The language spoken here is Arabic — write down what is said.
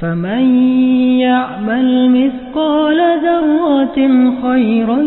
فمن يعمل مثقال ذرة خيرا